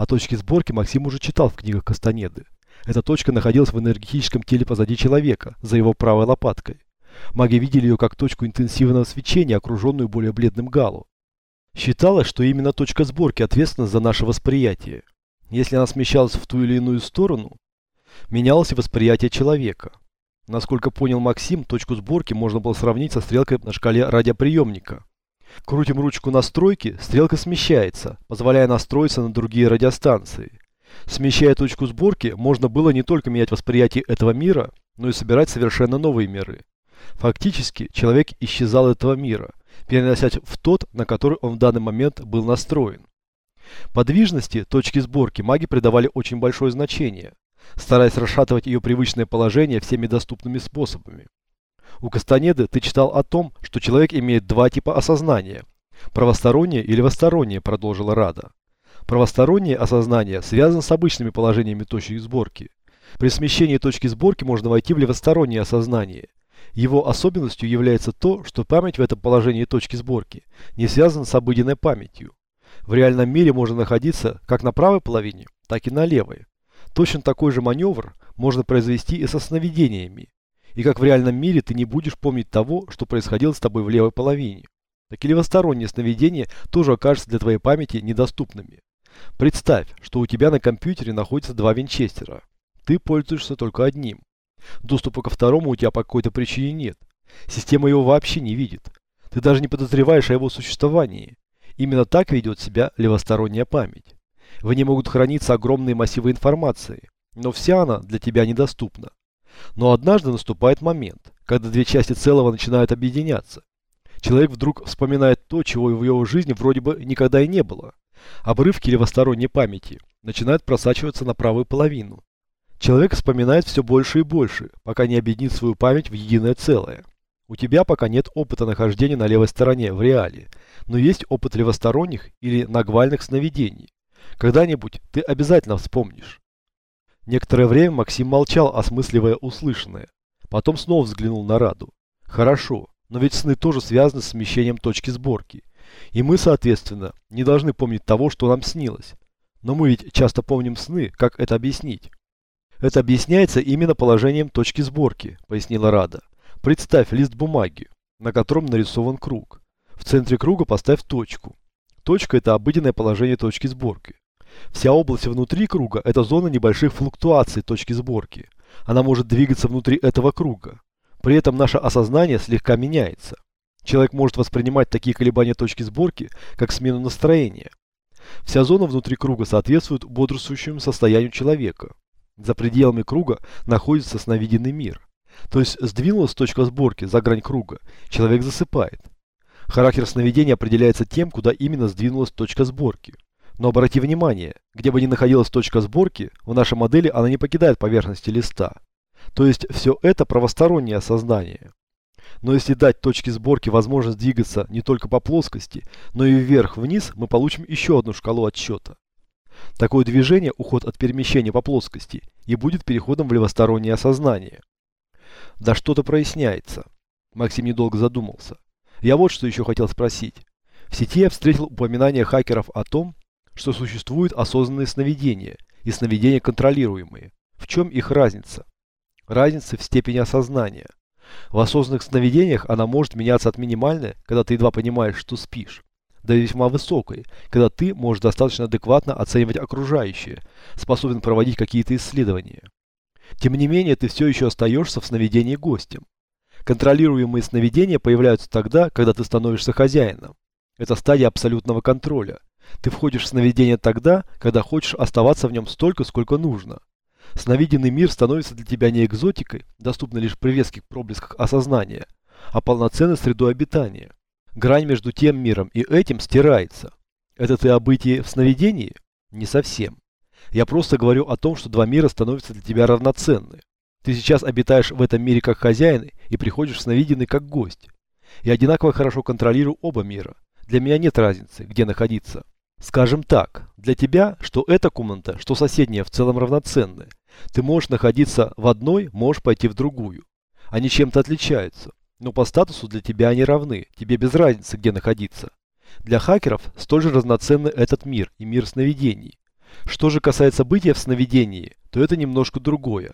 О точке сборки Максим уже читал в книгах Кастанеды. Эта точка находилась в энергетическом теле позади человека, за его правой лопаткой. Маги видели ее как точку интенсивного свечения, окруженную более бледным галу. Считалось, что именно точка сборки ответственна за наше восприятие. Если она смещалась в ту или иную сторону, менялось и восприятие человека. Насколько понял Максим, точку сборки можно было сравнить со стрелкой на шкале радиоприемника. Крутим ручку настройки, стрелка смещается, позволяя настроиться на другие радиостанции. Смещая точку сборки, можно было не только менять восприятие этого мира, но и собирать совершенно новые миры. Фактически, человек исчезал этого мира, переносясь в тот, на который он в данный момент был настроен. Подвижности точки сборки маги придавали очень большое значение, стараясь расшатывать ее привычное положение всеми доступными способами. У Кастанеды ты читал о том, что человек имеет два типа осознания – правостороннее и левостороннее, продолжила Рада. Правостороннее осознание связано с обычными положениями точки сборки. При смещении точки сборки можно войти в левостороннее осознание. Его особенностью является то, что память в этом положении точки сборки не связана с обыденной памятью. В реальном мире можно находиться как на правой половине, так и на левой. Точно такой же маневр можно произвести и со сновидениями. И как в реальном мире ты не будешь помнить того, что происходило с тобой в левой половине. Так и левосторонние сновидения тоже окажутся для твоей памяти недоступными. Представь, что у тебя на компьютере находится два винчестера. Ты пользуешься только одним. Доступа ко второму у тебя по какой-то причине нет. Система его вообще не видит. Ты даже не подозреваешь о его существовании. Именно так ведет себя левосторонняя память. В ней могут храниться огромные массивы информации, но вся она для тебя недоступна. Но однажды наступает момент, когда две части целого начинают объединяться. Человек вдруг вспоминает то, чего в его жизни вроде бы никогда и не было. Обрывки левосторонней памяти начинают просачиваться на правую половину. Человек вспоминает все больше и больше, пока не объединит свою память в единое целое. У тебя пока нет опыта нахождения на левой стороне, в реале, но есть опыт левосторонних или нагвальных сновидений. Когда-нибудь ты обязательно вспомнишь. Некоторое время Максим молчал, осмысливая услышанное. Потом снова взглянул на Раду. Хорошо, но ведь сны тоже связаны с смещением точки сборки. И мы, соответственно, не должны помнить того, что нам снилось. Но мы ведь часто помним сны, как это объяснить? Это объясняется именно положением точки сборки, пояснила Рада. Представь лист бумаги, на котором нарисован круг. В центре круга поставь точку. Точка – это обыденное положение точки сборки. Вся область внутри круга – это зона небольших флуктуаций точки сборки. Она может двигаться внутри этого круга. При этом наше осознание слегка меняется. Человек может воспринимать такие колебания точки сборки, как смену настроения. Вся зона внутри круга соответствует бодрствующему состоянию человека. За пределами круга находится сновиденный мир. То есть сдвинулась точка сборки за грань круга, человек засыпает. Характер сновидения определяется тем, куда именно сдвинулась точка сборки. Но обрати внимание, где бы ни находилась точка сборки, в нашей модели она не покидает поверхности листа. То есть все это правостороннее осознание. Но если дать точке сборки возможность двигаться не только по плоскости, но и вверх-вниз, мы получим еще одну шкалу отсчета. Такое движение, уход от перемещения по плоскости, и будет переходом в левостороннее осознание. Да что-то проясняется. Максим недолго задумался. Я вот что еще хотел спросить. В сети я встретил упоминание хакеров о том, что существуют осознанные сновидения и сновидения контролируемые. В чем их разница? Разница в степени осознания. В осознанных сновидениях она может меняться от минимальной, когда ты едва понимаешь, что спишь, до весьма высокой, когда ты можешь достаточно адекватно оценивать окружающее, способен проводить какие-то исследования. Тем не менее, ты все еще остаешься в сновидении гостем. Контролируемые сновидения появляются тогда, когда ты становишься хозяином. Это стадия абсолютного контроля. Ты входишь в сновидение тогда, когда хочешь оставаться в нем столько, сколько нужно. Сновиденный мир становится для тебя не экзотикой, доступной лишь при резких проблесках осознания, а полноценной средой обитания. Грань между тем миром и этим стирается. Это ты о бытии в сновидении? Не совсем. Я просто говорю о том, что два мира становятся для тебя равноценны. Ты сейчас обитаешь в этом мире как хозяин и приходишь в сновиденный как гость. Я одинаково хорошо контролирую оба мира. Для меня нет разницы, где находиться. Скажем так, для тебя, что эта комната, что соседняя в целом равноценны. Ты можешь находиться в одной, можешь пойти в другую. Они чем-то отличаются, но по статусу для тебя они равны, тебе без разницы, где находиться. Для хакеров столь же разноценны этот мир и мир сновидений. Что же касается бытия в сновидении, то это немножко другое.